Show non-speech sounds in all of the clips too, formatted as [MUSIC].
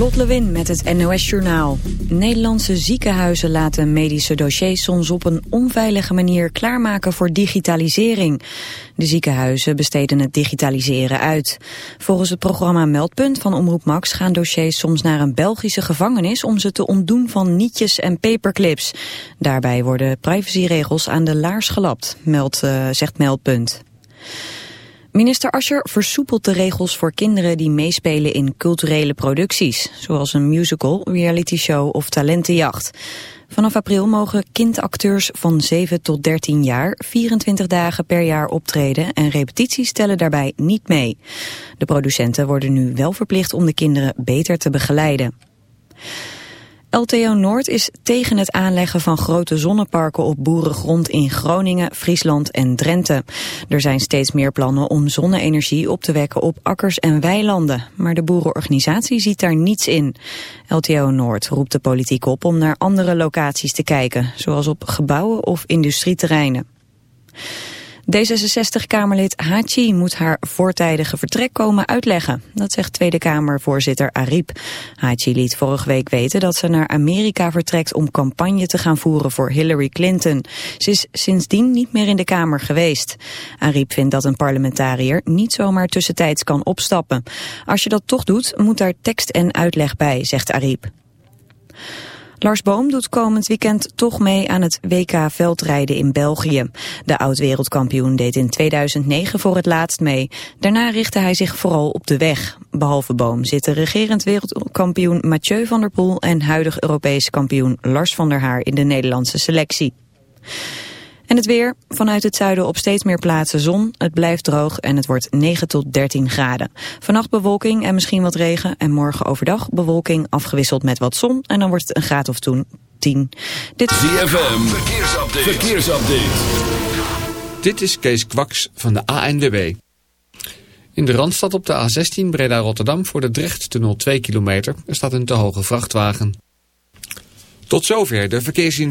Lot Lewin met het NOS Journaal. Nederlandse ziekenhuizen laten medische dossiers soms op een onveilige manier klaarmaken voor digitalisering. De ziekenhuizen besteden het digitaliseren uit. Volgens het programma Meldpunt van Omroep Max gaan dossiers soms naar een Belgische gevangenis om ze te ontdoen van nietjes en paperclips. Daarbij worden privacyregels aan de laars gelapt, meldt, uh, zegt Meldpunt. Minister Ascher versoepelt de regels voor kinderen die meespelen in culturele producties, zoals een musical, reality show of talentenjacht. Vanaf april mogen kindacteurs van 7 tot 13 jaar 24 dagen per jaar optreden en repetities tellen daarbij niet mee. De producenten worden nu wel verplicht om de kinderen beter te begeleiden. LTO Noord is tegen het aanleggen van grote zonneparken op boerengrond in Groningen, Friesland en Drenthe. Er zijn steeds meer plannen om zonne-energie op te wekken op akkers en weilanden. Maar de boerenorganisatie ziet daar niets in. LTO Noord roept de politiek op om naar andere locaties te kijken, zoals op gebouwen of industrieterreinen. D66-Kamerlid Hachi moet haar voortijdige vertrek komen uitleggen. Dat zegt Tweede Kamervoorzitter Ariep. Hachi liet vorige week weten dat ze naar Amerika vertrekt om campagne te gaan voeren voor Hillary Clinton. Ze is sindsdien niet meer in de Kamer geweest. Ariep vindt dat een parlementariër niet zomaar tussentijds kan opstappen. Als je dat toch doet, moet daar tekst en uitleg bij, zegt Ariep. Lars Boom doet komend weekend toch mee aan het WK veldrijden in België. De oud-wereldkampioen deed in 2009 voor het laatst mee. Daarna richtte hij zich vooral op de weg. Behalve Boom zitten regerend wereldkampioen Mathieu van der Poel... en huidig Europees kampioen Lars van der Haar in de Nederlandse selectie. En het weer. Vanuit het zuiden op steeds meer plaatsen zon. Het blijft droog en het wordt 9 tot 13 graden. Vannacht bewolking en misschien wat regen. En morgen overdag bewolking afgewisseld met wat zon. En dan wordt het een graad of toen 10. Dit... ZFM. Verkeersupdate. Verkeersupdate. Dit is Kees Kwaks van de ANWB. In de Randstad op de A16 Breda-Rotterdam voor de Drecht-tunnel 2 kilometer. Er staat een te hoge vrachtwagen. Tot zover de verkeersin.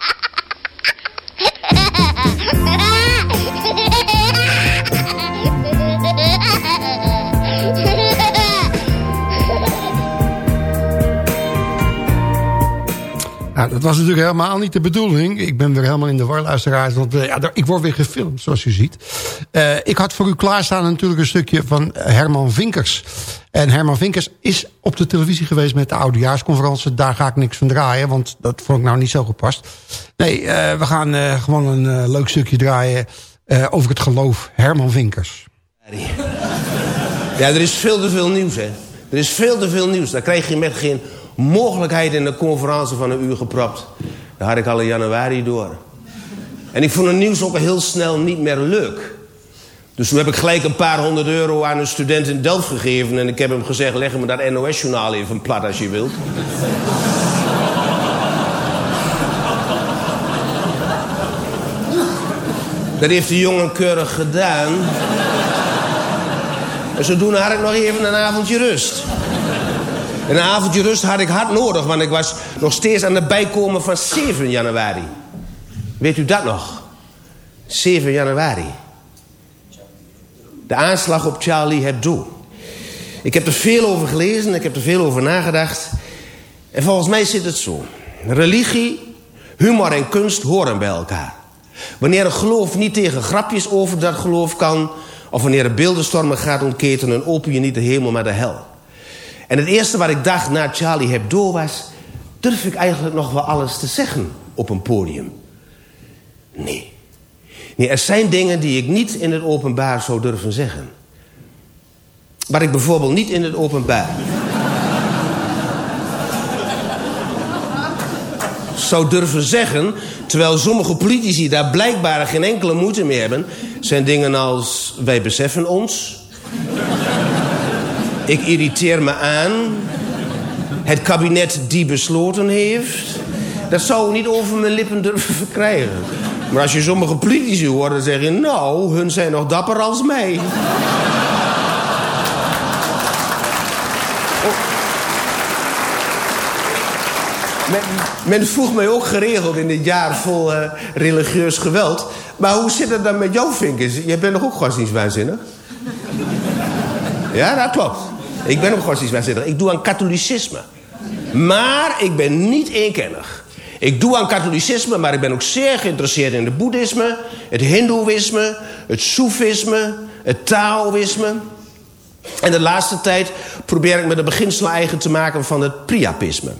Dat was natuurlijk helemaal niet de bedoeling. Ik ben weer helemaal in de war. Want uh, ja, ik word weer gefilmd, zoals u ziet. Uh, ik had voor u klaarstaan natuurlijk een stukje van Herman Vinkers. En Herman Vinkers is op de televisie geweest met de oudejaarsconferentie. Daar ga ik niks van draaien, want dat vond ik nou niet zo gepast. Nee, uh, we gaan gewoon een leuk stukje draaien over het geloof. Herman Vinkers. Ja, er is veel te veel nieuws, hè. Er is veel te veel nieuws. Daar krijg je met geen mogelijkheid in de conferentie van een uur gepropt. Dat had ik al in januari door. En ik vond het nieuws ook heel snel niet meer leuk. Dus toen heb ik gelijk een paar honderd euro aan een student in Delft gegeven... en ik heb hem gezegd, leg me dat NOS-journaal even plat als je wilt. [LAUGHS] Dat heeft de jongen keurig gedaan. En zodoende had ik nog even een avondje rust. En een avondje rust had ik hard nodig, want ik was nog steeds aan het bijkomen van 7 januari. Weet u dat nog? 7 januari. De aanslag op Charlie Hebdo. Ik heb er veel over gelezen, ik heb er veel over nagedacht. En volgens mij zit het zo. Religie, humor en kunst horen bij elkaar. Wanneer een geloof niet tegen grapjes over dat geloof kan... of wanneer er beeldenstormen gaat ontketenen... open je niet de hemel, maar de hel. En het eerste wat ik dacht na Charlie Hebdo was... durf ik eigenlijk nog wel alles te zeggen op een podium? Nee. Nee, er zijn dingen die ik niet in het openbaar zou durven zeggen. Wat ik bijvoorbeeld niet in het openbaar... [LAUGHS] zou durven zeggen... terwijl sommige politici daar blijkbaar geen enkele moeite mee hebben... zijn dingen als wij beseffen ons... ik irriteer me aan... het kabinet die besloten heeft... dat zou ik niet over mijn lippen durven verkrijgen. Maar als je sommige politici hoort, dan zeg je... nou, hun zijn nog dapper als mij. Men, men vroeg mij ook geregeld in dit jaar vol eh, religieus geweld... maar hoe zit het dan met jouw vinkers? Je bent nog ook godsdienstwaanzinnig? Ja, dat klopt. Ik ben ook godsdienstwaanzinnig. Ik doe aan katholicisme. Maar ik ben niet eenkennig. Ik doe aan katholicisme, maar ik ben ook zeer geïnteresseerd in het boeddhisme... het hindoeïsme, het soefisme, het taoïsme... En de laatste tijd probeer ik me de beginselen eigen te maken van het priapisme.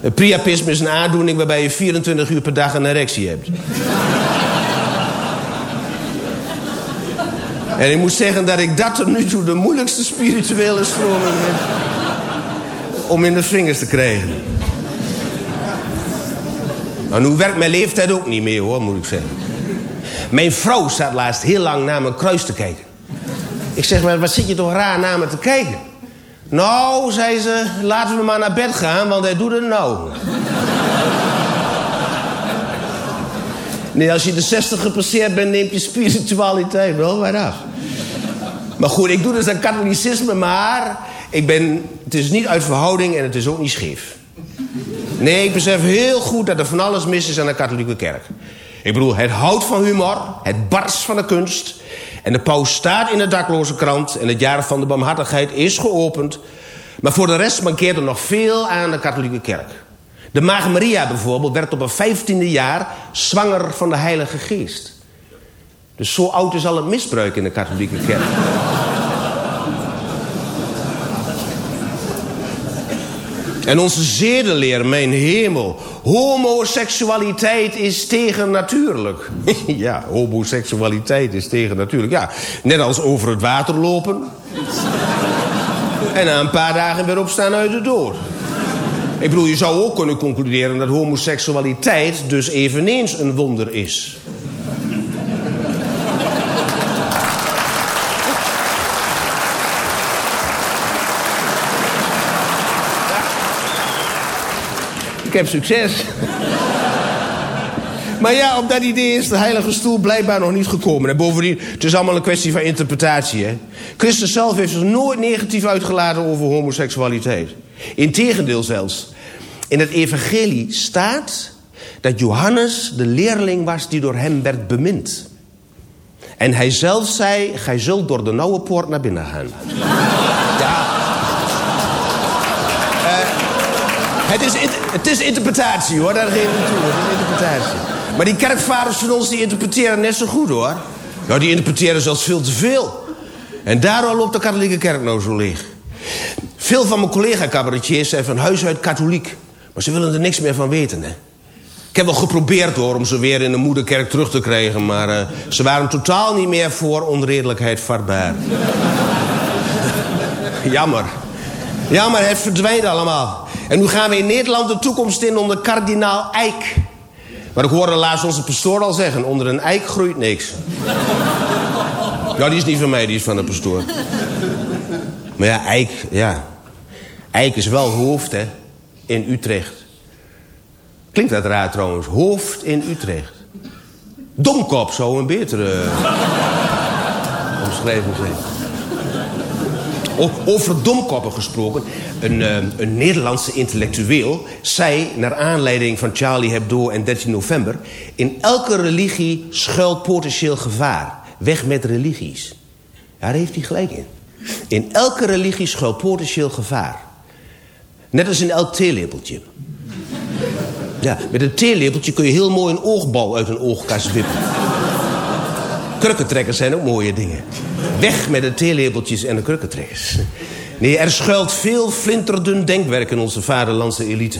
Het priapisme is een aandoening waarbij je 24 uur per dag een erectie hebt. En ik moet zeggen dat ik dat tot nu toe de moeilijkste spirituele stroming heb... om in de vingers te krijgen. Nou, nu werkt mijn leeftijd ook niet meer, hoor, moet ik zeggen. Mijn vrouw zat laatst heel lang naar mijn kruis te kijken. Ik zeg, maar wat zit je toch raar naar me te kijken? Nou, zei ze, laten we maar naar bed gaan, want hij doet het nou. Nee, als je de 60 gepasseerd bent, neemt je spiritualiteit wel wat af. Maar goed, ik doe dus aan katholicisme, maar ik ben, het is niet uit verhouding en het is ook niet scheef. Nee, ik besef heel goed dat er van alles mis is aan de katholieke kerk. Ik bedoel, het houdt van humor, het barst van de kunst... En de paus staat in de dakloze krant en het jaar van de barmhartigheid is geopend. Maar voor de rest mankeert er nog veel aan de katholieke kerk. De Maag Maria bijvoorbeeld werd op een vijftiende jaar zwanger van de Heilige Geest. Dus zo oud is al het misbruik in de katholieke kerk. En onze zedeleer, mijn hemel. Homoseksualiteit is tegennatuurlijk. [LAUGHS] ja, homoseksualiteit is tegennatuurlijk. Ja, net als over het water lopen. en na een paar dagen weer opstaan uit de dood. Ik bedoel, je zou ook kunnen concluderen dat homoseksualiteit dus eveneens een wonder is. Ik heb succes. maar ja, op dat idee is de heilige stoel blijkbaar nog niet gekomen. En bovendien, het is allemaal een kwestie van interpretatie. Hè? Christus zelf heeft zich nooit negatief uitgelaten over homoseksualiteit. Integendeel zelfs. In het evangelie staat dat Johannes de leerling was die door hem werd bemind. En hij zelf zei, gij zult door de nauwe poort naar binnen gaan. ja. Eh, het, is, het is interpretatie hoor, daar geef ik toe. Het is interpretatie. Maar die kerkvaders van ons die interpreteren net zo goed hoor. Nou, die interpreteren zelfs veel te veel. En daarom loopt de katholieke kerk nou zo leeg. Veel van mijn collega-cabaretiers zijn van huis uit katholiek. Maar ze willen er niks meer van weten, hè. Ik heb wel geprobeerd hoor, om ze weer in de moederkerk terug te krijgen... maar uh, ze waren totaal niet meer voor onredelijkheid vatbaar. [LAUGHS] Jammer. Jammer, het verdwijnt allemaal. En nu gaan we in Nederland de toekomst in onder kardinaal Eijk. Maar ik hoorde laatst onze pastoor al zeggen... onder een eik groeit niks. ja, die is niet van mij, die is van de pastoor. Maar ja, eik, ja. Eik is wel hoofd, hè. In Utrecht. Klinkt dat raar trouwens. Hoofd in Utrecht. Domkop zou een betere omschrijving zijn. Over domkoppen gesproken. Een, eh, een Nederlandse intellectueel zei... naar aanleiding van Charlie Hebdo en 13 november... in elke religie schuilt potentieel gevaar. Weg met religies. Daar heeft hij gelijk in. In elke religie schuilt potentieel gevaar. Net als in elk theelepeltje. Ja, met een theelepeltje kun je heel mooi een oogbal uit een oogkas wippen. Krukkentrekkers zijn ook mooie dingen. Weg met de theelepeltjes en de krukkentrekkers. Nee, er schuilt veel flinterdun denkwerk in onze vaderlandse elite.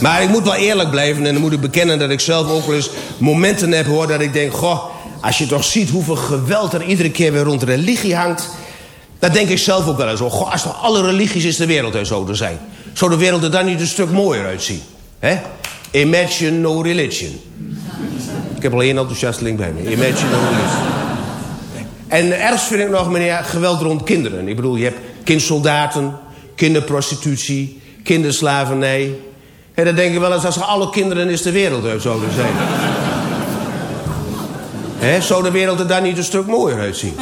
Maar ik moet wel eerlijk blijven en dan moet ik bekennen dat ik zelf ook wel eens momenten heb hoor dat ik denk, goh, als je toch ziet hoeveel geweld er iedere keer weer rond religie hangt, dan denk ik zelf ook wel eens, oh, goh, als toch alle religies in de wereld er zouden zijn, zou de wereld er dan niet een stuk mooier uitzien? Hè? Imagine no religion. Ik heb al één enthousiasteling bij me. Imagine no religion. En ergst vind ik nog, meneer, geweld rond kinderen. Ik bedoel, je hebt kindsoldaten, kinderprostitutie, kinderslavernij. En dan denk ik wel eens als alle kinderen in de wereld uit zouden zijn. Zou de wereld er dan niet een stuk mooier uitzien?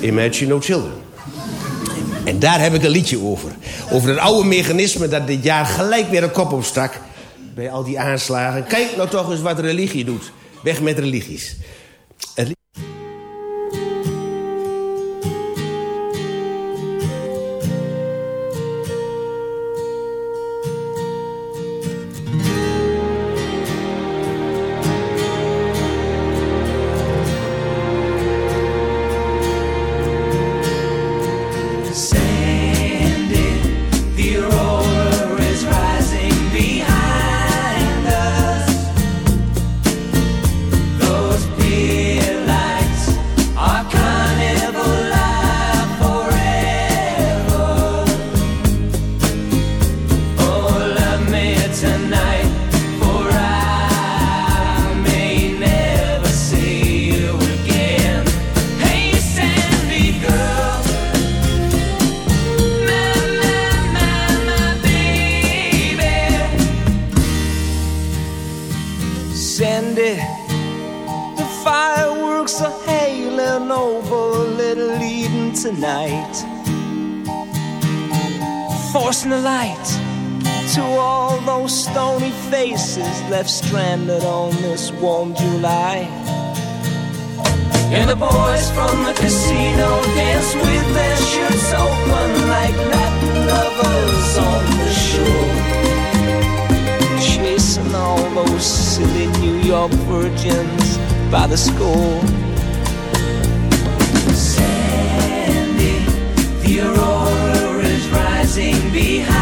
Imagine no children. En daar heb ik een liedje over. Over het oude mechanisme dat dit jaar gelijk weer een kop opstak. Bij al die aanslagen. Kijk nou toch eens wat religie doet. Weg met religies. By the score. Sandy, the aurora is rising behind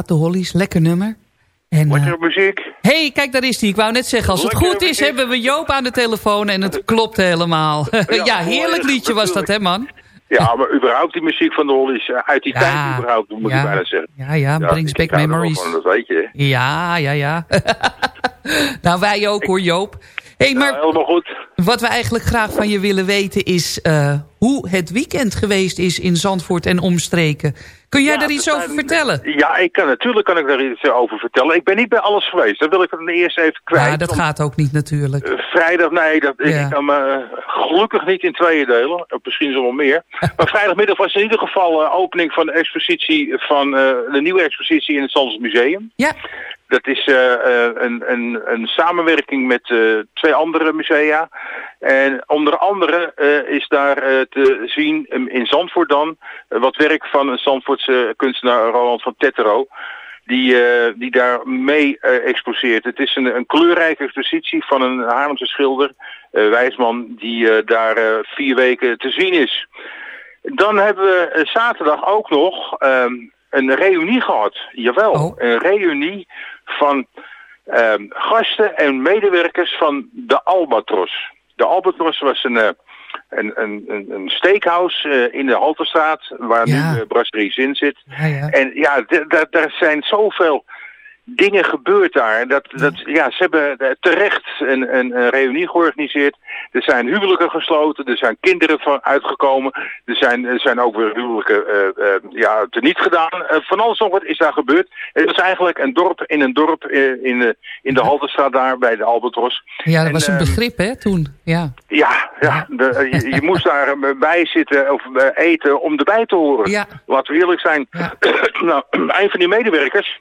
Inderdaad, de Hollies. Lekker nummer. En, Lekkere eh, muziek. hey, kijk, daar is die. Ik wou net zeggen, als het goed is, muziek. hebben we Joop aan de telefoon en het klopt helemaal. ja, [LAUGHS] heerlijk liedje was dat, hè, man? Ja, maar überhaupt die muziek van de Hollies, eh, uit die Ja, tijd überhaupt, moet ja. ik bijna zeggen. Ja, ja, brings back memories. Van, dat weet je. Ja, ja, ja. [LAUGHS] nou, wij ook hoor, Joop. hey, maar Ja, helemaal goed. wat we eigenlijk graag van je willen weten is... eh, hoe het weekend geweest is in Zandvoort en omstreken. Kun jij Ja, daar iets er over zijn- vertellen? Ja, ik kan, natuurlijk kan ik daar iets eh, over vertellen. Ik ben niet bij alles geweest. Dat wil ik dan eerst even kwijt. Ja, dat Om- gaat ook niet natuurlijk. Eh, Vrijdag, nee, dat, Ja. ik kan me eh, gelukkig niet in tweeën delen. Of misschien zo wel meer. [LAUGHS] maar vrijdagmiddag was in ieder geval eh, opening van de expositie van eh, de nieuwe expositie in het Zandvoort Museum. Ja. Dat is eh, eh, een, een, een samenwerking met eh, twee andere musea. En onder andere is daar te zien in- in Zandvoort dan wat werk van een Zandvoortse kunstenaar Roland van Tettero. Die, eh, die daar mee exposeert. Het is een, een kleurrijke expositie van een Haarlemse schilder, eh, Wijsman, die daar vier weken te zien is. Dan hebben we zaterdag ook nog ehm, een reunie gehad. Jawel, Oh. een reunie van ehm, gasten en medewerkers van de Albatros. De Albatros was een, eh, een, een, een, steakhouse eh, in de Halterstraat, waar Ja. nu uh, Brasserie Zin zit. Ja, ja. En ja, daar zijn zoveel dingen gebeurd daar. Dat, dat, ja, ze hebben eh, terecht een, een, een reunie georganiseerd. Er zijn huwelijken gesloten, er zijn kinderen van uitgekomen. Er zijn, er zijn ook weer huwelijken eh, eh, ja, teniet gedaan. Van alles nog wat is daar gebeurd. Het was eigenlijk een dorp in een dorp in, de, in de Halterstraat daar bij de Albatros. Ja, dat En, was een ehm, begrip, hè, toen. Ja, ja, ja de, je, je [LAUGHS] moest daar bij zitten of eten om erbij te horen. Ja. Laten we eerlijk zijn. Ja. [COUGHS] nou, een van die medewerkers,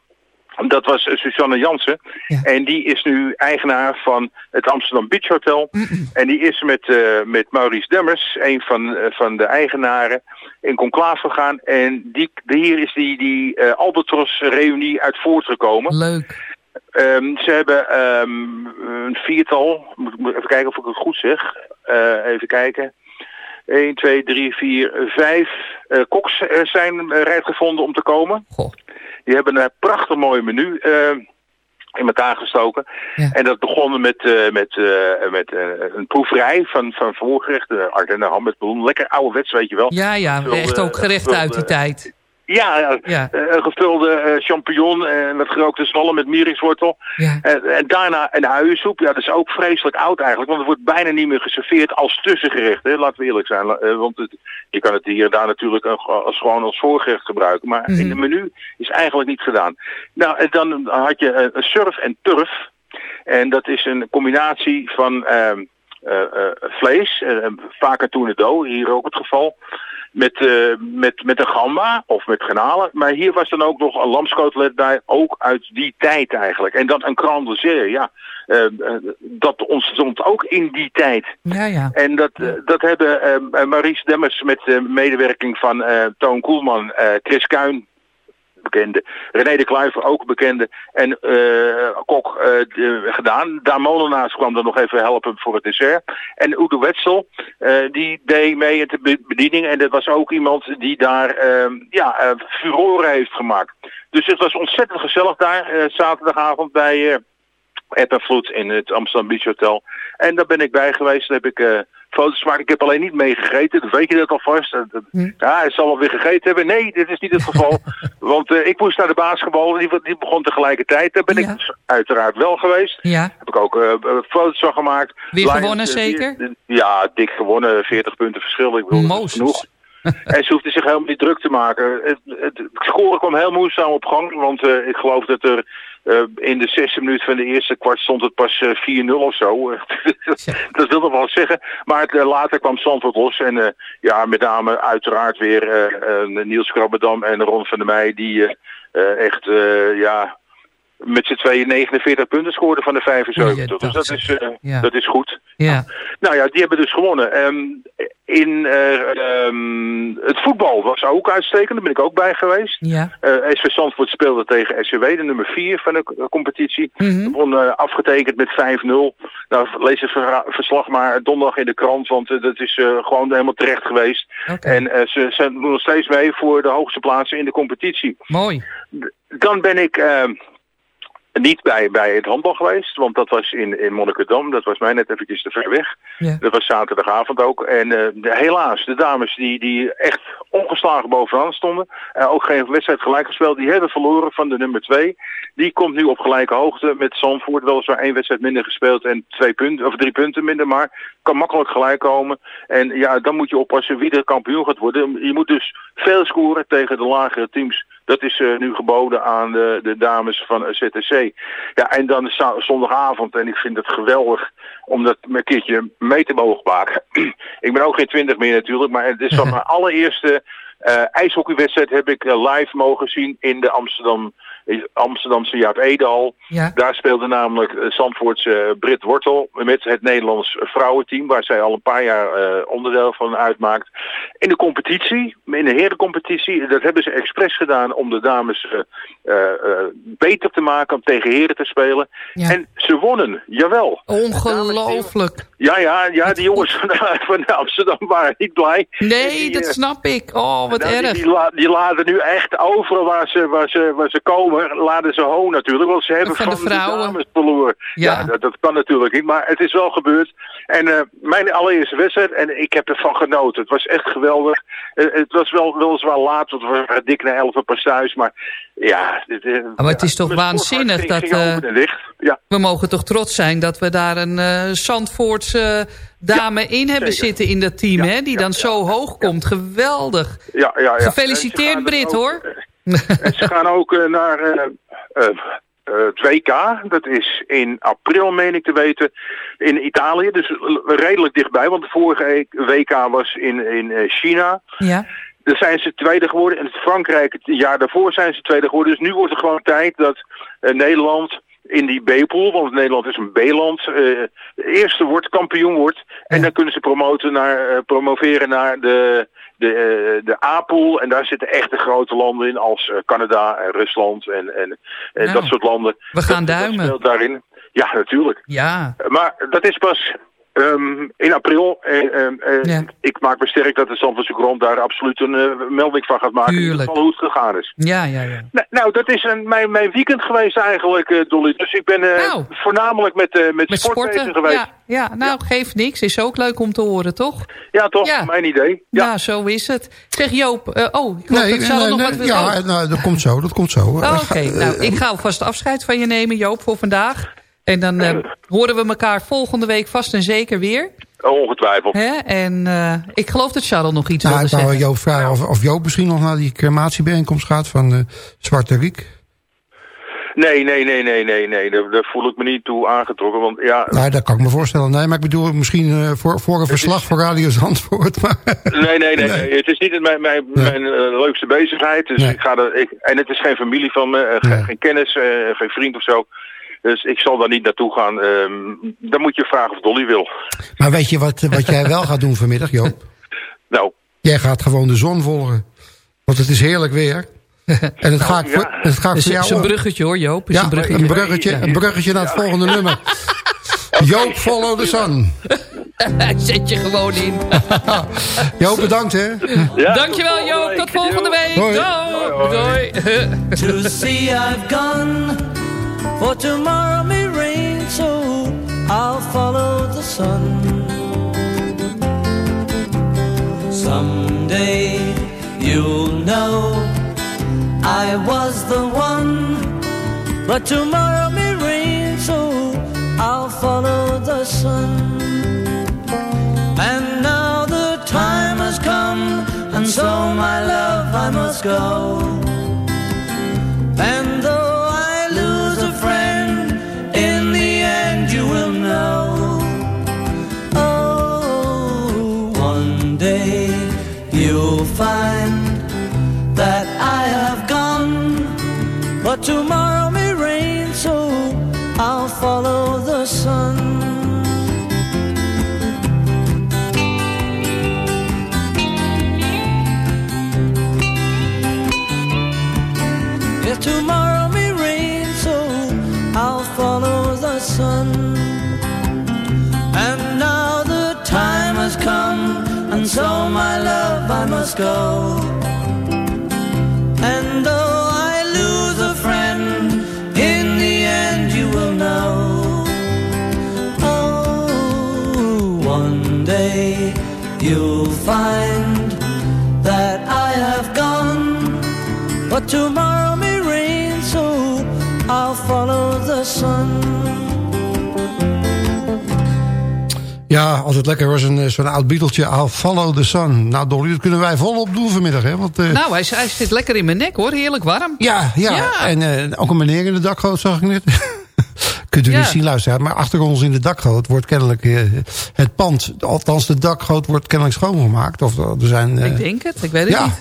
dat was Susanne Jansen. Ja. En die is nu eigenaar van het Amsterdam Beach Hotel. En die is met, eh, met Maurice Demmers, een van, eh, van de eigenaren, in conclave gegaan. En die, hier is die, die eh, Albatros-reunie uit voortgekomen. leuk. Ehm, ze hebben ehm, een viertal, moet moet even kijken of ik het goed zeg. Even kijken. 1, 2, 3, 4, 5 eh, koks zijn bereid gevonden om te komen. Goh. Die hebben een prachtig mooi menu eh, in elkaar gestoken. Ja. En dat begon met, eh, met, eh, met een proeverij van, van voorgerechten. Art ham met bloem. Lekker ouderwets, weet je wel. Ja, ja, echt ook gerechten uit die tijd. Ja, ja. Eh, een gevulde eh, champignon en met gerookte zalm met mierikswortel. Ja. En, en daarna een uiensoep. Ja, dat is ook vreselijk oud eigenlijk. Want het wordt bijna niet meer geserveerd als tussengerecht. Hè? Laten we eerlijk zijn. Eh, want het, je kan het hier en daar natuurlijk als, gewoon als voorgerecht gebruiken. Maar Mhm. in het menu is eigenlijk niet gedaan. Nou, en dan had je een, surf en turf. En dat is een combinatie van eh, eh, vlees, eh, vaak een tournedo, hier ook het geval. Met, eh, met, met een gamba of met granalen. Maar hier was dan ook nog een lamscotelet bij, ook uit die tijd eigenlijk. En dan een grand dessert, ja. Eh, dat ontstond ook in die tijd. Ja, ja. En dat, eh, dat hebben eh, Maurice Demmers met medewerking van Toon Koelman, Chris Kuin, bekende, René de Kluiver, ook bekende, en eh, Kok de- gedaan. Daan Molenaars kwam er nog even helpen voor het dessert. En Udo Wetzel, eh, die deed mee in de be- bediening. En dat was ook iemand die daar eh, ja, furoren heeft gemaakt. Dus het was ontzettend gezellig daar, zaterdagavond bij... eh Ed en Vloed in het Amsterdam Beach Hotel. En daar ben ik bij geweest. Daar heb ik eh, foto's gemaakt. Ik heb alleen niet meegegeten. Dat weet je dat alvast. Hm. Ja, hij zal wel weer gegeten hebben. Nee, dit is niet het geval. [LAUGHS] Want eh, ik moest naar de basketbal. Die, die begon tegelijkertijd. Daar ben Ja. ik dus uiteraard wel geweest. Ja, Heb ik ook eh, foto's van gemaakt. Weer Lions, gewonnen, zeker? die- Ja, dik gewonnen. 40 punten verschil. Ik bedoel, genoeg. [LAUGHS] en ze hoefde zich helemaal niet druk te maken. Het, het, het scoren kwam heel moeizaam op gang. Want ik geloof dat er eh, in de zesde minuut van de eerste kwart stond het pas eh, 4-0 of zo. [LAUGHS] dat wil nog wel zeggen. Maar het, eh, later kwam Zandvoort los. En eh, ja, met name uiteraard weer eh, eh, Niels Krabbedam en Ron van der Meij. Die eh, eh, echt, eh, ja... Met z'n tweeën 49 punten scoorden van de 75. dus dat is, eh, Ja. dat is goed. ja. Nou ja, die hebben dus gewonnen. Ehm, in, eh, ehm, het voetbal was ook uitstekend, daar ben ik ook bij geweest. Ja. Eh SV Zandvoort speelde tegen SCW, de nummer 4 van de competitie. Mhm. Won afgetekend met 5-0. Nou, lees het verslag maar donderdag in de krant, want dat is gewoon helemaal terecht geweest. En ze, ze doen nog steeds mee voor de hoogste plaatsen in de competitie. Mooi. Dan ben ik eh, niet bij, bij het handbal geweest, want dat was in, in Monnikendam. Dat was mij net eventjes te ver weg. Ja. Dat was zaterdagavond ook. En eh, de- helaas, de dames die, die echt ongeslagen bovenaan stonden, en ook geen wedstrijd gelijk gespeeld, die hebben verloren van de nummer 2. Die komt nu op gelijke hoogte met Zandvoort. Weliswaar één wedstrijd minder gespeeld en twee punten, of drie punten minder, maar kan makkelijk gelijk komen. En ja, dan moet je oppassen wie de kampioen gaat worden. Je moet dus veel scoren tegen de lagere teams. Dat is eh, nu geboden aan de, de dames van ZTC. Ja, en dan zondagavond, en ik vind het geweldig om dat een keertje mee te mogen maken. [CLEARS THROAT] ik ben ook geen twintig meer natuurlijk, maar het is van [LAUGHS] mijn allereerste eh ijshockeywedstrijd heb ik eh, live mogen zien in de Amsterdam, Amsterdamse Jaap Edehal. Ja. Daar speelde namelijk eh, Zandvoortse eh, Brit Wortel met het Nederlands vrouwenteam, waar zij al een paar jaar eh, onderdeel van uitmaakt. In de competitie, in de herencompetitie, dat hebben ze expres gedaan om de dames eh, eh, eh, beter te maken, om tegen heren te spelen. Ja. En ze wonnen, jawel. Ongelooflijk. Ja, ja, ja, die jongens van, van Amsterdam waren niet blij. Nee, die, dat eh, snap ik. Oh, wat nou, die- erg. Die, la- die laden nu echt overal waar ze, waar ze, waar ze komen, laden ze hoon natuurlijk. Want ze hebben Van van, de vrouwen. dames verloren. Ja. Ja, dat, dat kan natuurlijk niet, maar het is wel gebeurd. En eh, mijn allereerste wedstrijd, en ik heb ervan genoten. Het was echt geweldig. Eh, het was wel weliswaar laat, want we waren dik naar 11 pas thuis. Maar ja... dit, maar het is toch waanzinnig dat. Ja. We mogen toch trots zijn dat we daar een eh Zandvoortse dame in hebben zeker. zitten in dat team, Ja, hè? Die ja, dan zo hoog komt. Geweldig. Ja, ja, ja. Gefeliciteerd Brit, ook, hoor. En ze gaan ook eh, naar eh, eh, eh, het WK. Dat is in april, meen ik te weten, in Italië. Dus redelijk dichtbij, want de vorige WK was in, in eh, China. Ja. Daar zijn ze tweede geworden. En Frankrijk, het jaar daarvoor zijn ze tweede geworden. Dus nu wordt het gewoon tijd dat eh, Nederland in die B-pool, want Nederland is een B-land, eh eerste wordt, kampioen wordt. En dan kunnen ze promoten naar, eh, promoveren naar de, de, eh, de A-pool. En daar zitten echt de grote landen in, als Canada en Rusland en, en, en Nou, dat soort landen. we gaan Dat- duimen. daarin. Ja, natuurlijk. Ja. Maar dat is pas ehm, in april. En, ehm, eh, Ja. Ik maak me sterk dat de Zandvoortse Grond daar absoluut een eh, melding van gaat maken. In ieder Tuurlijk. hoe het gegaan is. Ja, ja, ja. Nou, nou, dat is een, mijn, mijn weekend geweest eigenlijk, eh, Dolly. Dus ik ben eh, Nou. voornamelijk met, eh, met, Met sport bezig sporten. geweest. Ja, ja, nou, geeft niks. Is ook leuk om te horen, toch? Ja, toch? Ja. Mijn idee. Ja. Ja, zo is het. Zeg Joop, oh, ik Nee, dat nee, nog nee, wat wil ja, nou, dat komt zo, dat komt zo. Oh, Oké, nou, ik ga alvast afscheid van je nemen, Joop, voor vandaag. En dan eh, horen we elkaar volgende week vast en zeker weer. Ongetwijfeld. Hè? En eh, ik geloof dat Charles nog iets Nou, wilde ik wou zeggen. Joop vragen of, of Joop misschien nog naar die crematiebijeenkomst gaat van eh, Zwarte Riek. Nee, nee, nee, nee, nee, nee. Daar, daar voel ik me niet toe aangetrokken. Want ja, Nou, dat kan ik me voorstellen. Nee, maar ik bedoel misschien eh, voor, voor een verslag voor Radio Zandvoort. Maar, nee, nee, nee, nee. Het is niet mijn, mijn, mijn eh, leukste bezigheid. Dus Nee. ik ga er, ik, en het is geen familie van me, eh, ge- Nee. geen kennis, eh, geen vriend of zo. Dus ik zal daar niet naartoe gaan. Ehm, dan moet je vragen of Dolly wil. maar weet je wat, wat jij wel gaat doen vanmiddag, Joop? [LAUGHS] Nou, Jij gaat gewoon de zon volgen. Want het is heerlijk weer. En het ga ik [LAUGHS] voor, ja. het ga ik Is voor jou is een bruggetje hoor, Joop. Is Ja, een bruggetje. een bruggetje, een bruggetje naar het volgende nummer. [LAUGHS] Joop, follow the sun. Zet je gewoon in. Joop, bedankt hè. ja, Dankjewel Joop, tot volgende week. Hoi. Doei. Doei. To sea I've gone, for tomorrow may rain, so I'll follow the sun. Someday you'll know I was the one, but tomorrow may rain, so I'll follow the sun. And now the time has come, and so my love I must go. But tomorrow may rain, so I'll follow the sun. Yeah, tomorrow may rain, so I'll follow the sun. And now the time has come, and so my love, I must go. And the find that I have gone, but tomorrow may rain, so I'll follow the sun. Ja, als het lekker was, een, eh, zo'n oud Beatletje, I'll follow the sun. Nou Dolly, dat kunnen wij volop doen vanmiddag. Hè? Want, uh, Nou, hij, hij zit lekker in mijn nek hoor, heerlijk warm. ja, ja, Ja. en uh, ook een meneer in de dakgoot zag ik net. [LAUGHS] Kunt u Ja. niet zien, luisteren. Maar achter ons in de dakgoot wordt kennelijk uh, het pand... althans de dakgoot wordt kennelijk schoongemaakt. Of er zijn... Uh, Ik denk het, ik weet het ja,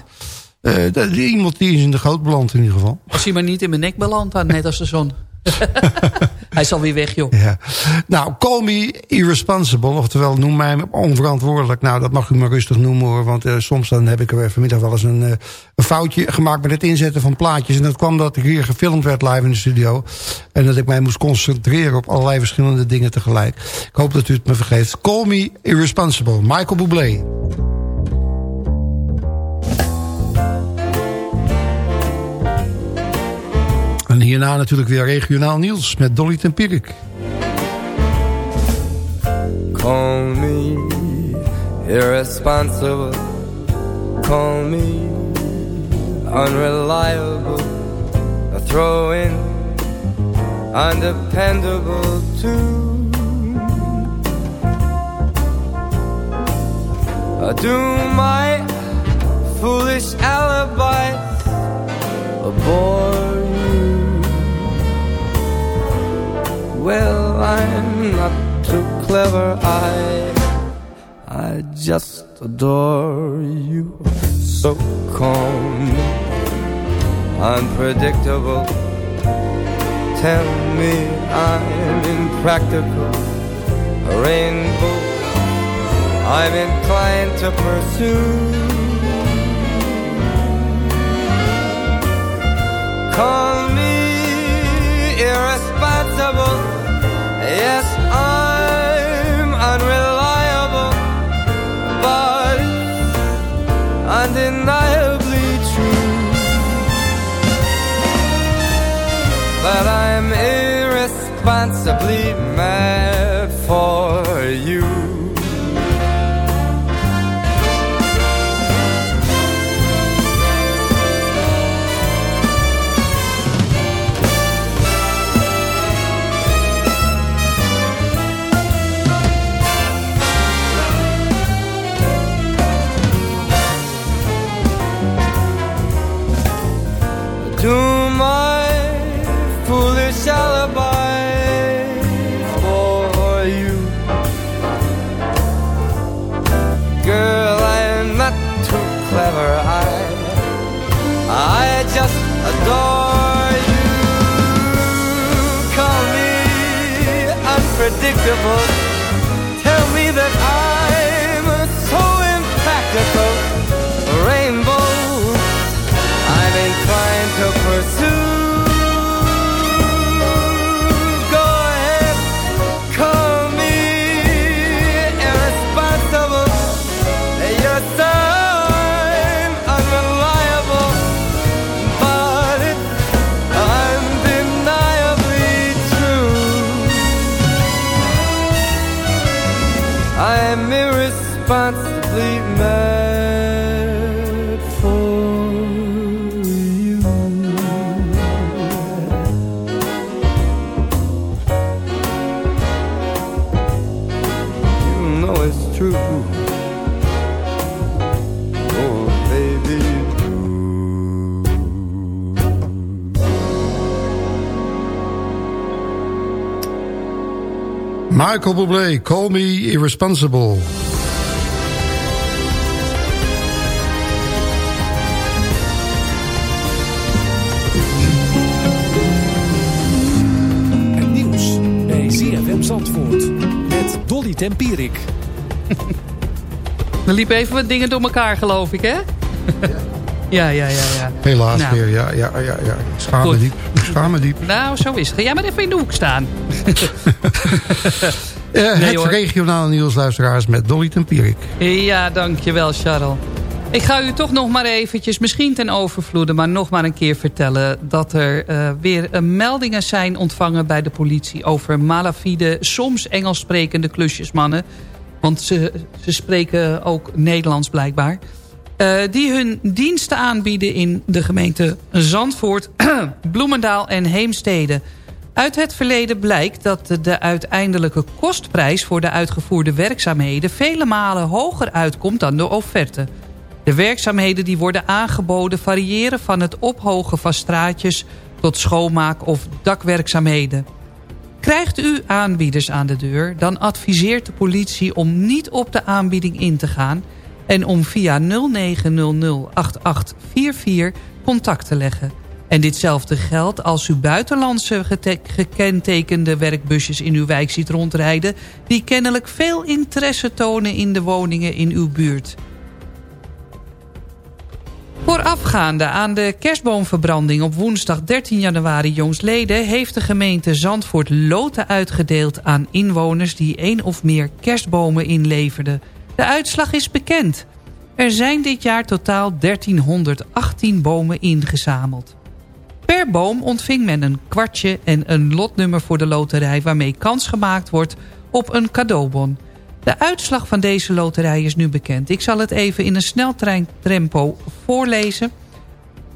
niet. uh, iemand die is in de goot beland in ieder geval. Als hij maar niet in mijn nek belandt, dan net als de zon. [LAUGHS] hij is alweer weg, joh. Ja. Nou, call me irresponsible. Oftewel, noem mij onverantwoordelijk. Nou, dat mag u maar rustig noemen hoor. Want eh, soms dan heb ik er vanmiddag wel eens een, eh, een foutje gemaakt... met het inzetten van plaatjes. En dat kwam dat ik hier gefilmd werd live in de studio. En dat ik mij moest concentreren op allerlei verschillende dingen tegelijk. Ik hoop dat u het me vergeeft. Call me irresponsible. Michael Bublé. En hierna natuurlijk weer regionaal nieuws met Dolly Tempierik. Call me irresponsible. Call me unreliable. A throw in undependable too. Uh, Do my foolish alibis bore Well, I'm not too clever. I, I just adore you. So calm, unpredictable. Tell me I'm impractical. A rainbow I'm inclined to pursue. Call me irresponsible. Yes, I'm unreliable, but undeniably true. That I'm irresponsibly Michael Bublé, Call Me Irresponsible. Het nieuws bij ZFM Zandvoort. Met Dolly Tempierik. [LAUGHS] Er liepen even wat dingen door elkaar, geloof ik, hè? Ja, ja, ja, ja. Helaas Nou. weer, ja, ja, ja, ja. Ik Schaam me diep. Schaam me diep. Nou, zo is het. Ga jij maar even in de hoek staan. [LAUGHS] [LAUGHS] Eh, Nee, het hoor. regionale nieuws, luisteraars, met Dolly Tempierik. Ja, dankjewel, Charles. Ik ga u toch nog maar eventjes, misschien ten overvloede... maar nog maar een keer vertellen... dat er uh, weer uh, meldingen zijn ontvangen bij de politie... over malafide, soms Engels sprekende klusjesmannen. Want ze, ze spreken ook Nederlands blijkbaar. Uh, die hun diensten aanbieden in de gemeente Zandvoort, [CLEARS THROAT] Bloemendaal en Heemstede... Uit het verleden blijkt dat de uiteindelijke kostprijs voor de uitgevoerde werkzaamheden... vele malen hoger uitkomt dan de offerte. De werkzaamheden die worden aangeboden variëren van het ophogen van straatjes... tot schoonmaak of dakwerkzaamheden. Krijgt u aanbieders aan de deur, dan adviseert de politie om niet op de aanbieding in te gaan... en om via 0900 8844 contact te leggen... En ditzelfde geldt als u buitenlandse gekentekende werkbusjes in uw wijk ziet rondrijden... die kennelijk veel interesse tonen in de woningen in uw buurt. Voorafgaande aan de kerstboomverbranding op woensdag 13 januari jongsleden... heeft de gemeente Zandvoort loten uitgedeeld aan inwoners... die één of meer kerstbomen inleverden. De uitslag is bekend. Er zijn dit jaar totaal 1318 bomen ingezameld. Per boom ontving men een kwartje en een lotnummer voor de loterij... waarmee kans gemaakt wordt op een cadeaubon. De uitslag van deze loterij is nu bekend. Ik zal het even in een sneltreintempo voorlezen.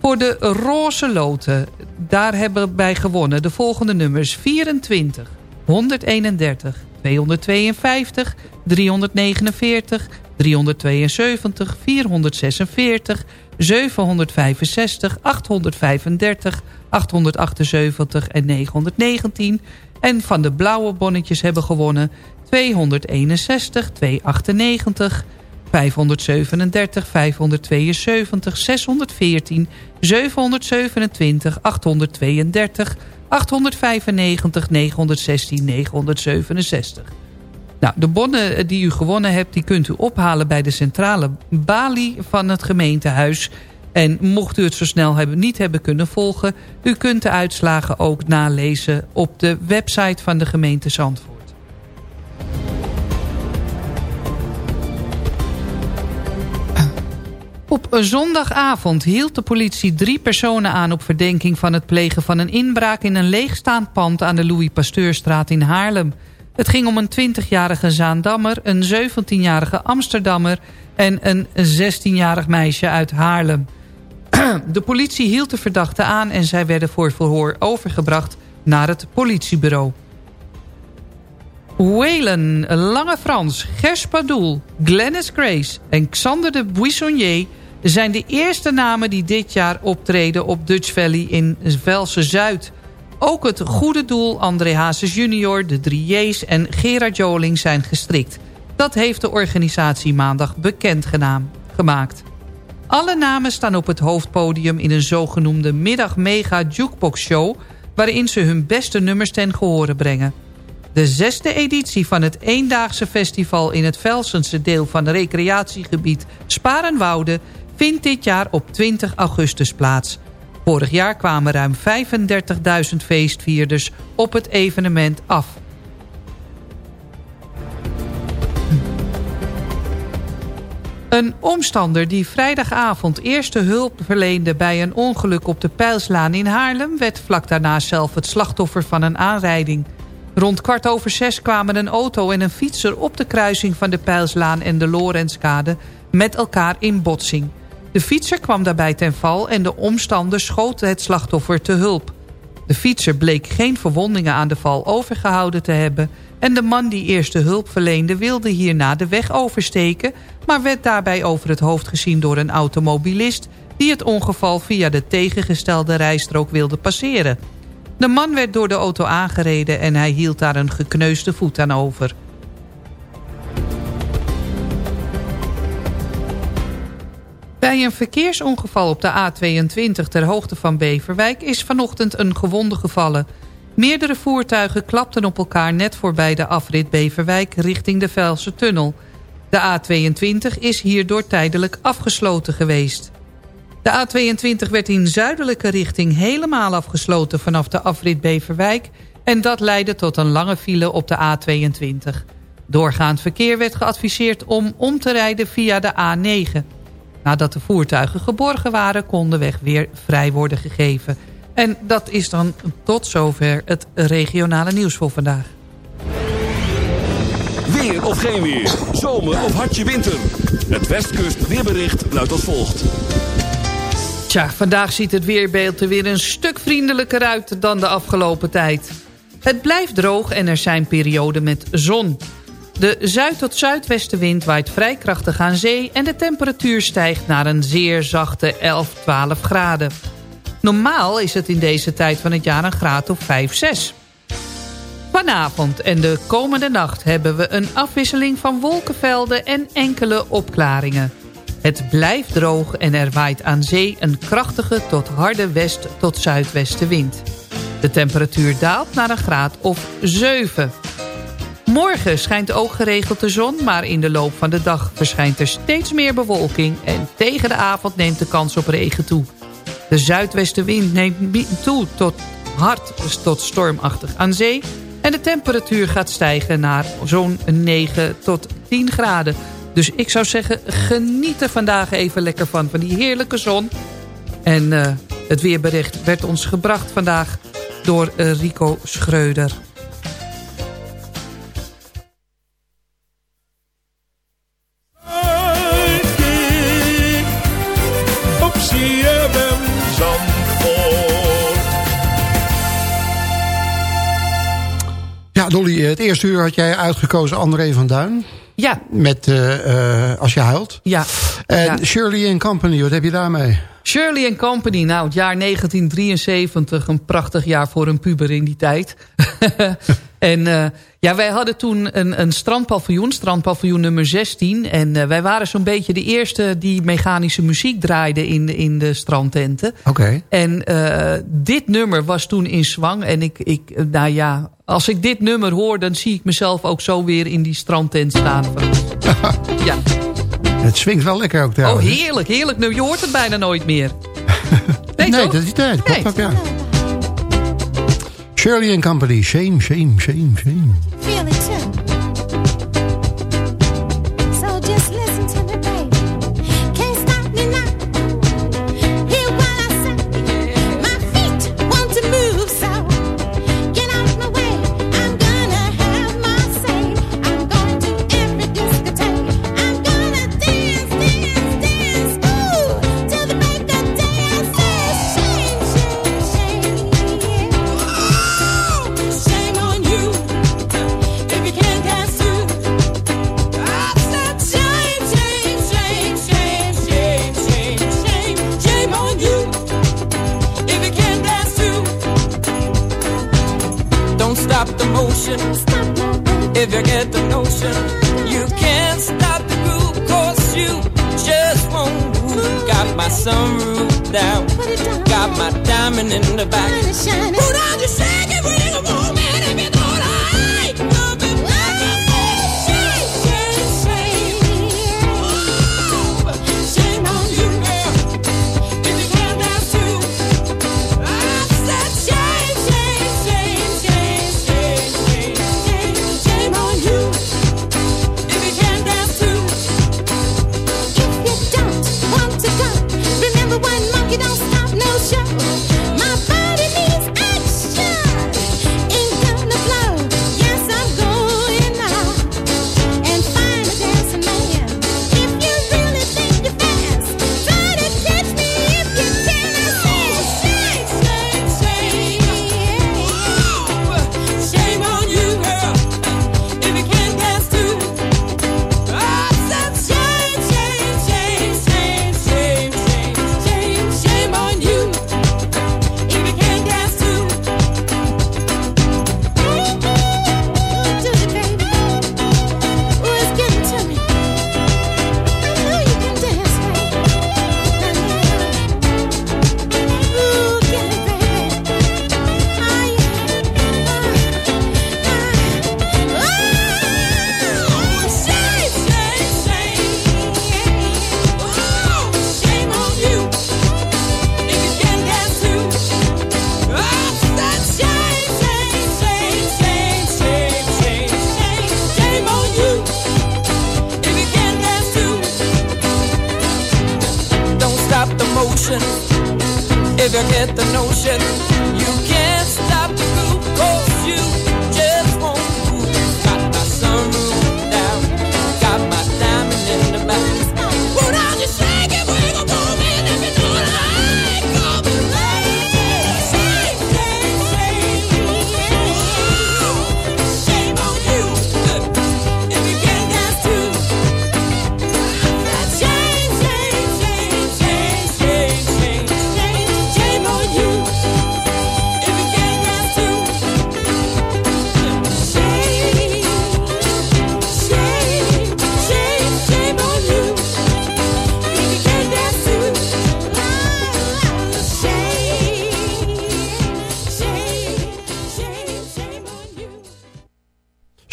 Voor de roze loten, daar hebben wij gewonnen de volgende nummers. 24, 131, 252, 349, 372, 446, 765, 835, 878 en 919. En van de blauwe bonnetjes hebben gewonnen 261, 298, 537, 572, 614, 727, 832, 895, 916, 967. Nou, de bonnen die u gewonnen hebt, die kunt u ophalen bij de centrale balie van het gemeentehuis. En mocht u het zo snel hebben, niet hebben kunnen volgen... u kunt de uitslagen ook nalezen op de website van de gemeente Zandvoort. Op een zondagavond hield de politie drie personen aan op verdenking van het plegen van een inbraak in een leegstaand pand aan de Louis Pasteurstraat in Haarlem. Het ging om een 20-jarige Zaandammer, een 17-jarige Amsterdammer en een 16-jarig meisje uit Haarlem. De politie hield de verdachte aan en zij werden voor verhoor overgebracht naar het politiebureau. Whalen, Lange Frans, Gers Padoel, Glennis Grace en Xander de Buissonnier zijn de eerste namen die dit jaar optreden op Dutch Valley in Velse-Zuid. Ook het goede doel André Hazes junior, de drie J's en Gerard Joling zijn gestrikt. Dat heeft de organisatie maandag bekend gemaakt. Alle namen staan op het hoofdpodium in een zogenoemde middag mega jukebox show... waarin ze hun beste nummers ten gehore brengen. De zesde editie van het eendaagse festival in het Velsense deel van het recreatiegebied Sparenwoude vindt dit jaar op 20 augustus plaats. Vorig jaar kwamen ruim 35.000 feestvierders op het evenement af. Een omstander die vrijdagavond eerste hulp verleende bij een ongeluk op de Pijlslaan in Haarlem... werd vlak daarna zelf het slachtoffer van een aanrijding. Rond kwart over zes kwamen een auto en een fietser op de kruising van de Pijlslaan en de Lorenskade met elkaar in botsing. De fietser kwam daarbij ten val en de omstander schoten het slachtoffer te hulp. De fietser bleek geen verwondingen aan de val overgehouden te hebben... en de man die eerst de hulp verleende wilde hierna de weg oversteken... maar werd daarbij over het hoofd gezien door een automobilist... die het ongeval via de tegengestelde rijstrook wilde passeren. De man werd door de auto aangereden en hij hield daar een gekneusde voet aan over... Bij een verkeersongeval op de A22 ter hoogte van Beverwijk is vanochtend een gewonde gevallen. Meerdere voertuigen klapten op elkaar net voorbij de afrit Beverwijk richting de Velse tunnel. De A22 is hierdoor tijdelijk afgesloten geweest. De A22 werd in zuidelijke richting helemaal afgesloten vanaf de afrit Beverwijk... en dat leidde tot een lange file op de A22. Doorgaand verkeer werd geadviseerd om om te rijden via de A9... Nadat de voertuigen geborgen waren, kon de weg weer vrij worden gegeven. En dat is dan tot zover het regionale nieuws voor vandaag. Weer of geen weer. Zomer of hartje winter. Het Westkust weerbericht luidt als volgt. Tja, vandaag ziet het weerbeeld er weer een stuk vriendelijker uit dan de afgelopen tijd. Het blijft droog en er zijn perioden met zon. De zuid- tot zuidwestenwind waait vrij krachtig aan zee... en de temperatuur stijgt naar een zeer zachte 11, 12 graden. Normaal is het in deze tijd van het jaar een graad of 5, 6. Vanavond en de komende nacht hebben we een afwisseling van wolkenvelden en enkele opklaringen. Het blijft droog en er waait aan zee een krachtige tot harde west- tot zuidwestenwind. De temperatuur daalt naar een graad of 7. Morgen schijnt ook geregeld de zon, maar in de loop van de dag verschijnt er steeds meer bewolking en tegen de avond neemt de kans op regen toe. De zuidwestenwind neemt toe tot hard tot stormachtig aan zee en de temperatuur gaat stijgen naar zo'n 9 tot 10 graden. Dus ik zou zeggen, geniet er vandaag even lekker van, van die heerlijke zon. En uh, het weerbericht werd ons gebracht vandaag door uh, Rico Schreuder. Het eerste uur had jij uitgekozen André van Duin. Ja. Met uh, uh, Als je huilt. Ja. En ja. Shirley and Company, wat heb je daarmee? Shirley and Company, nou het jaar 1973, een prachtig jaar voor een puber in die tijd. [LAUGHS] en uh, ja, wij hadden toen een, een strandpaviljoen, strandpaviljoen nummer 16. En uh, wij waren zo'n beetje de eerste die mechanische muziek draaiden in, de, in de strandtenten. Oké. Okay. En uh, dit nummer was toen in zwang. En ik, ik, nou ja, als ik dit nummer hoor, dan zie ik mezelf ook zo weer in die strandtent staan. [LAUGHS] ja. Het swingt wel lekker ook trouwens. Oh, heerlijk, heerlijk. Nu, je hoort het bijna nooit meer. [LAUGHS] nee, nee dat is tijd. Nee. Ook, ja. Shirley and Company, shame, shame, shame, shame. In the back.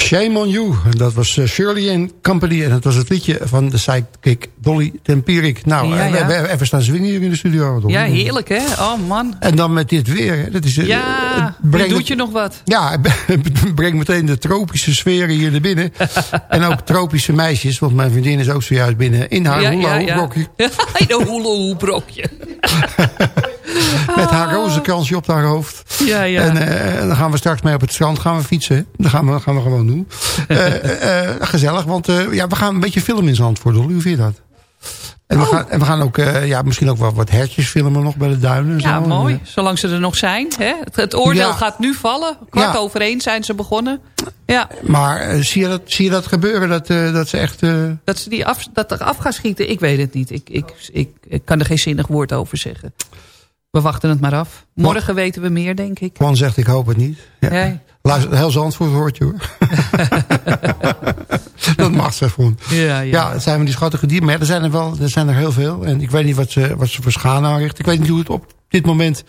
Shame on You. En Dat was eh, Shirley and Company. En dat was het liedje van de sidekick Dolly Tempierik. Nou, Ja, eh, we hebben even staan zwingen hier in de studio. Dolly. Ja, heerlijk hè? Oh man. En dan met dit weer. Dat is, eh, Ja, brengt doet je nog wat. Ja, [LAUGHS] het brengt meteen de tropische sfeer hier naar binnen. [LAUGHS] en ook tropische meisjes, want mijn vriendin is ook zojuist binnen in haar ja, hula ja, ja. [LAUGHS] In een hula hoop brokje. Met haar rozenkransje op haar hoofd. Ja, ja. En eh, dan gaan we straks mee op het strand gaan we fietsen. Dat gaan we, gaan we gewoon doen. [LAUGHS] Eh, eh, gezellig, want ja, we gaan een beetje filmen in Zandvoort. Hoe vind je dat? En we, Oh. gaan, en we gaan ook ja, misschien ook wel wat hertjes filmen nog bij de duinen. en Ja, zo. mooi. Zolang ze er nog zijn. Hè? Het, het oordeel Ja. gaat nu vallen. Kwart Ja. over één zijn ze begonnen. Ja, maar zie, je dat, zie je dat gebeuren? Dat, dat ze echt... dat ze die af, dat er af gaan schieten, ik weet het niet. Ik, ik, ik, ik kan er geen zinnig woord over zeggen. We wachten het maar af. Morgen weten we meer, denk ik. Juan zegt ik hoop het niet. Ja. Nee. Luister, heel Zandvoort hoort je hoor. [LAUGHS] dat mag ze gewoon. Ja, ja. Ja, het zijn van die schattige dieren. Maar er zijn er wel er zijn er heel veel. En ik weet niet wat ze, wat ze voor schade aanrichten. Ik weet niet hoe het op dit moment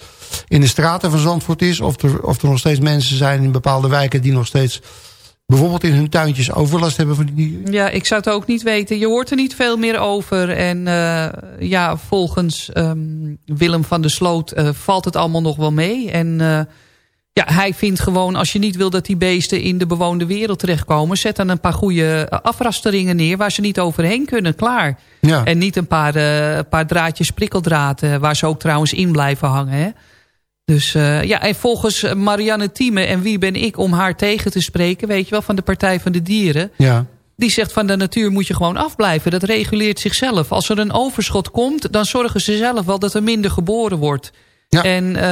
in de straten van Zandvoort is. Of er, of er nog steeds mensen zijn in bepaalde wijken... die nog steeds bijvoorbeeld in hun tuintjes overlast hebben van die dieren. Ja, ik zou het ook niet weten. Je hoort er niet veel meer over. En eh, ja, volgens ehm, Willem van der Sloot eh, valt het allemaal nog wel mee. En eh, ja, hij vindt gewoon, als je niet wil dat die beesten in de bewoonde wereld terechtkomen... zet dan een paar goede afrasteringen neer waar ze niet overheen kunnen. Klaar. Ja. En niet een paar, paar draadjes prikkeldraad, waar ze ook trouwens in blijven hangen. Hè? Dus eh, ja, en volgens Marianne Thieme, en wie ben ik om haar tegen te spreken... weet je wel, van de Partij van de Dieren... Ja. Die zegt van de natuur moet je gewoon afblijven. Dat reguleert zichzelf. Als er een overschot komt, dan zorgen ze zelf wel dat er minder geboren wordt. Ja. En, eh,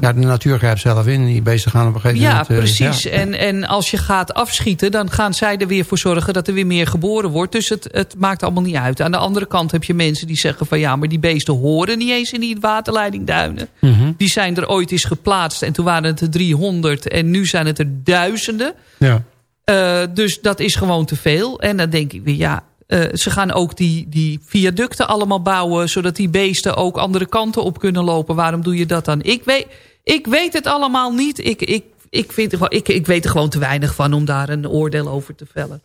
ja, de natuur grijpt zelf in. Die beesten gaan op een gegeven ja, moment... eh, precies. ja. En, en als je gaat afschieten, dan gaan zij er weer voor zorgen dat er weer meer geboren wordt. Dus het, het maakt allemaal niet uit. Aan de andere kant heb je mensen die zeggen van ja, maar die beesten horen niet eens in die waterleidingduinen. Mhm. Die zijn er ooit eens geplaatst en toen waren het er 300 en nu zijn het er duizenden. Ja. Uh, dus dat is gewoon te veel. En dan denk ik weer, ja, uh, ze gaan ook die, die viaducten allemaal bouwen... zodat die beesten ook andere kanten op kunnen lopen. Waarom doe je dat dan? Ik weet, ik weet het allemaal niet. Ik, ik, ik, vind, ik, ik weet er gewoon te weinig van om daar een oordeel over te vellen.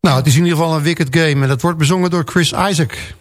Nou, het is in ieder geval een wicked game. En dat wordt bezongen door Chris Isaac.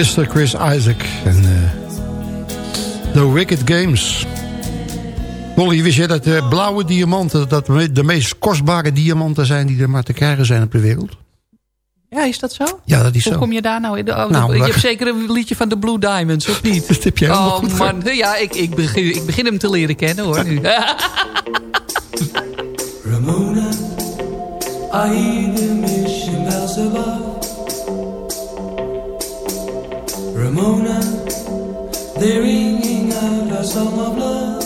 Mr. Chris Isaac en eh, The Wicked Games. Molly, wist je dat de blauwe diamanten dat de meest kostbare diamanten zijn... die er maar te krijgen zijn op de wereld? Ja, is dat zo? Ja, dat is Hoe zo. Hoe kom je daar nou in? De, oh, nou, je hebt zeker een liedje van de Blue Diamonds, of niet? [LAUGHS] Oh goed man, ja, ik, ik, begin, ik begin hem te leren kennen hoor. Nu. [LAUGHS] Ramona, I hear the mission. Mona, they're ringing out a song of love.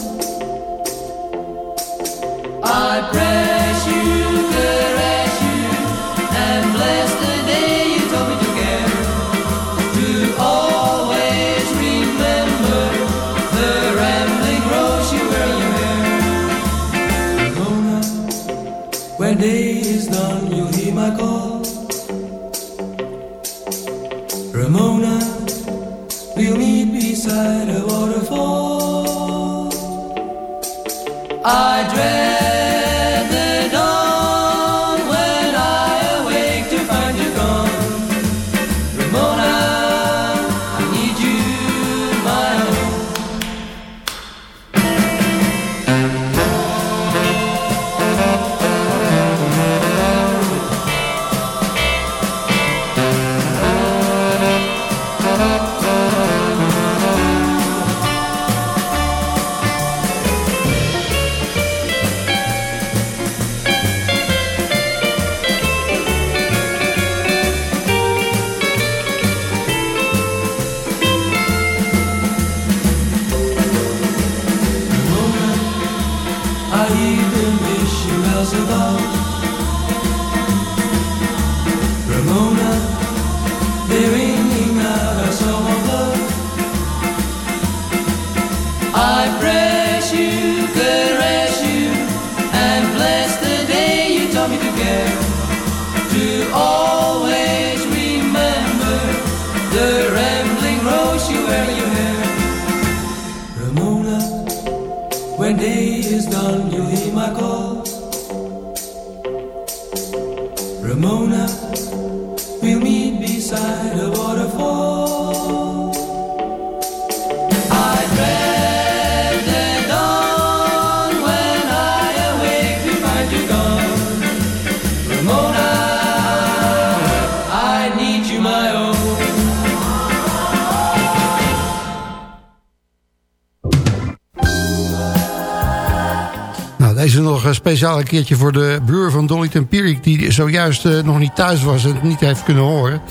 Deze nog een speciaal een keertje voor de broer van Dolly Tempierik... die zojuist eh, nog niet thuis was en het niet heeft kunnen horen.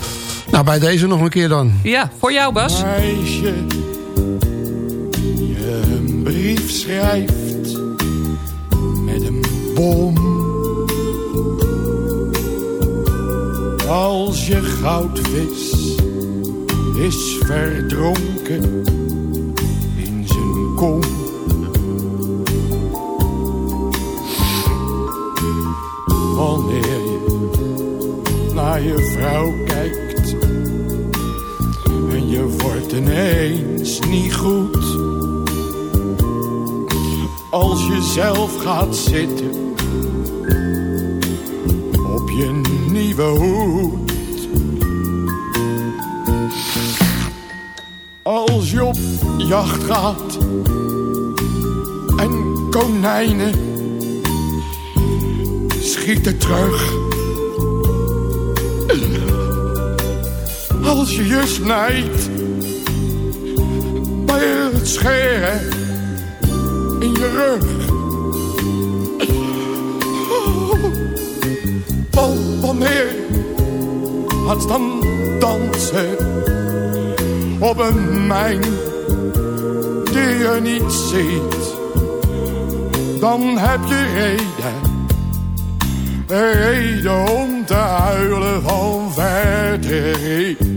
Nou, bij deze nog een keer dan. Ja, voor jou Bas. Meisje, je een brief schrijft met een bom. Als je goudvis is verdronken in zijn kom. Wanneer je naar je vrouw kijkt en je wordt ineens niet goed. Als je zelf gaat zitten op je nieuwe hoed. Als je op jacht gaat en konijnen schieten terug. Als je je snijdt bij het scheren in je rug. Wa- Wanneer gaat dan dansen op een mijn die je niet ziet, dan heb je reden reden om te huilen van verdriet.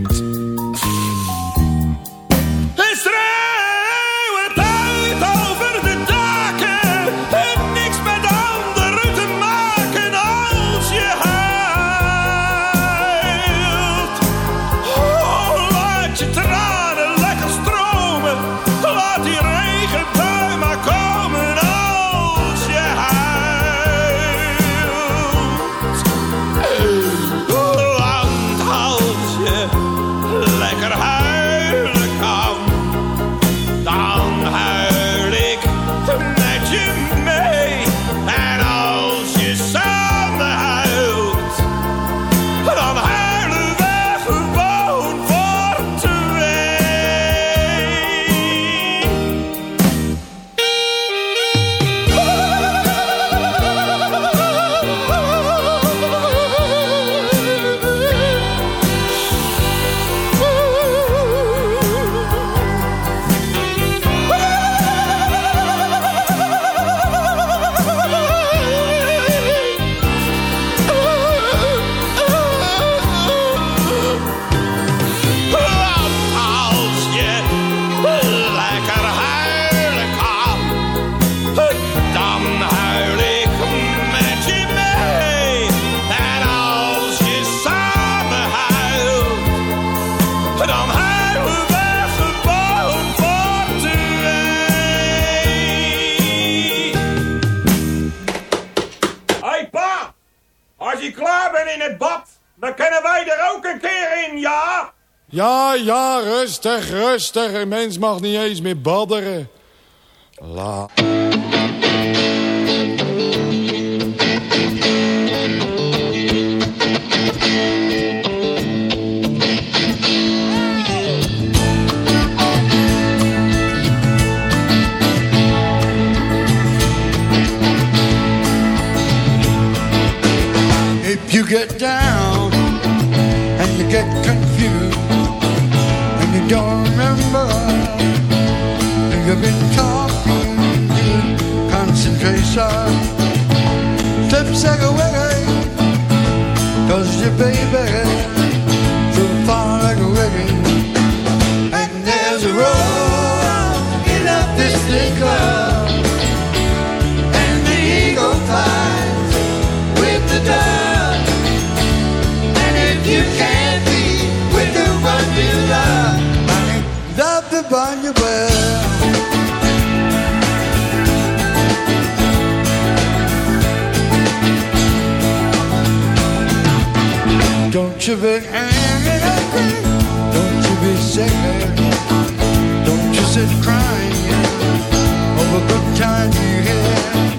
Ja? Ja, rustig, rustig. Een mens mag niet eens meer badderen. La. If you get down and you get confused don't remember, you've been talking to concentration. Away, cause your baby upon your. Don't you be angry, don't you be sad, don't you sit crying over good times you had.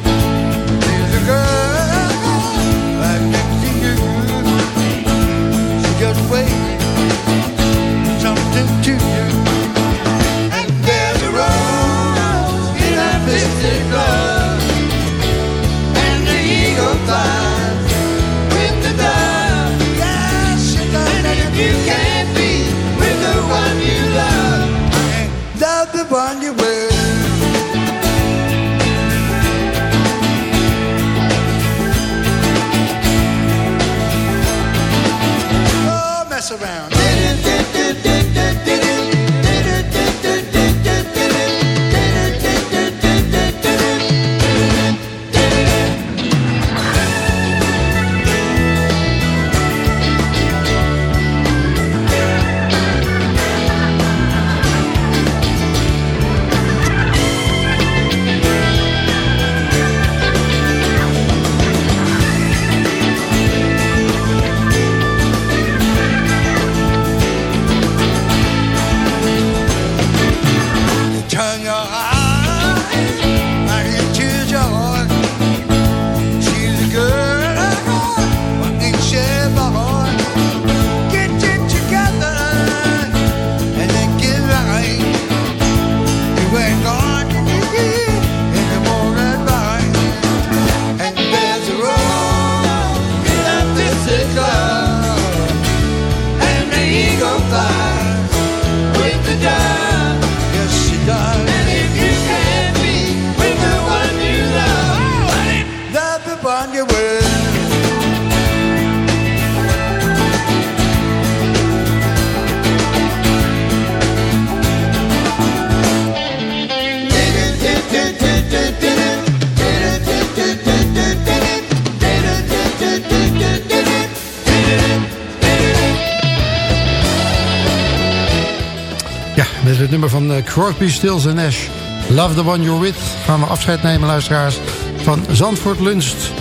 Ja, met het nummer van eh, Crosby, Stills en Nash. Love the one you're with. Gaan we afscheid nemen, luisteraars. Van Zandvoort Lunst.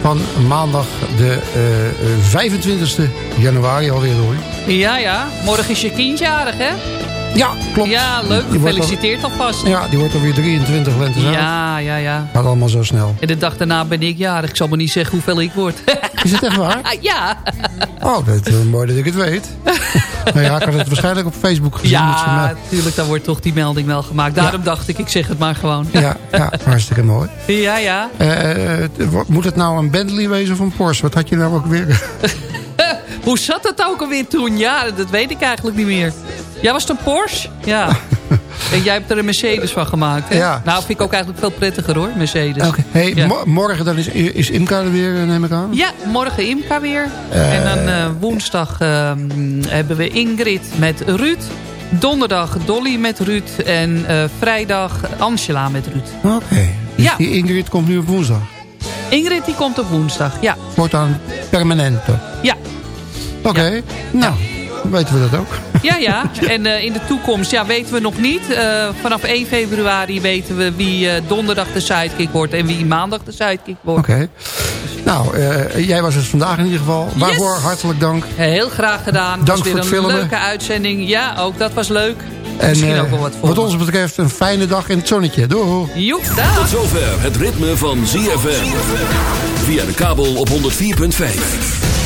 Van maandag de eh, eh, 25e januari alweer hoor. Ja, ja. Morgen is je kindjarig, hè? Ja, klopt. Ja, leuk. Gefeliciteerd alvast. Ja, die wordt alweer 23 lentes oud. Ja, ja, ja. Gaat allemaal zo snel. En de dag daarna ben ik jarig. Ik zal me niet zeggen hoeveel ik word. [LAUGHS] Is het echt waar? [LAUGHS] ja. Oh, dat is mooi dat ik het weet. [LAUGHS] nou ja, ik had het waarschijnlijk op Facebook gezien. Ja, natuurlijk. Dan wordt toch die melding wel gemaakt. Daarom dacht ik, ik zeg het maar gewoon. ja, ja, hartstikke mooi. Ja, ja. Eh, eh, moet het nou een Bentley wezen of een Porsche? Wat had je nou ook weer? Hoe zat dat ook alweer toen? Ja, dat weet ik eigenlijk niet meer. Jij was het een Porsche? Ja. [LAUGHS] en jij hebt er een Mercedes van gemaakt, hè? Ja. Nou, vind ik ook eigenlijk veel prettiger, hoor, Mercedes. Oké. Hey, Ja. mo- morgen dan is, is Imka er weer, eh, neem ik aan. Ja, morgen Imka weer. Eh. En dan eh, woensdag ehm, hebben we Ingrid met Ruud. Donderdag Dolly met Ruud. En eh, vrijdag Angela met Ruud. Oké. Dus Ja. die Ingrid komt nu op woensdag. Ingrid die komt op woensdag, ja. Voortaan permanente. Ja, Oké. Nou, weten we dat ook. ja, ja. [LAUGHS] En eh, in de toekomst ja, weten we nog niet. Eh, vanaf 1 februari weten we wie eh, donderdag de sidekick wordt... en wie maandag de sidekick wordt. Oké. Nou, eh, jij was het vandaag in ieder geval. Waarvoor hartelijk dank. Heel graag gedaan. Dank was weer voor het een filmen. leuke uitzending. Ja, ook dat was leuk. En Misschien ook wel wat voor. wat ons betreft een fijne dag in het zonnetje. Doei. Joep, dag. Tot zover het ritme van ZFM. Via de kabel op 104.5.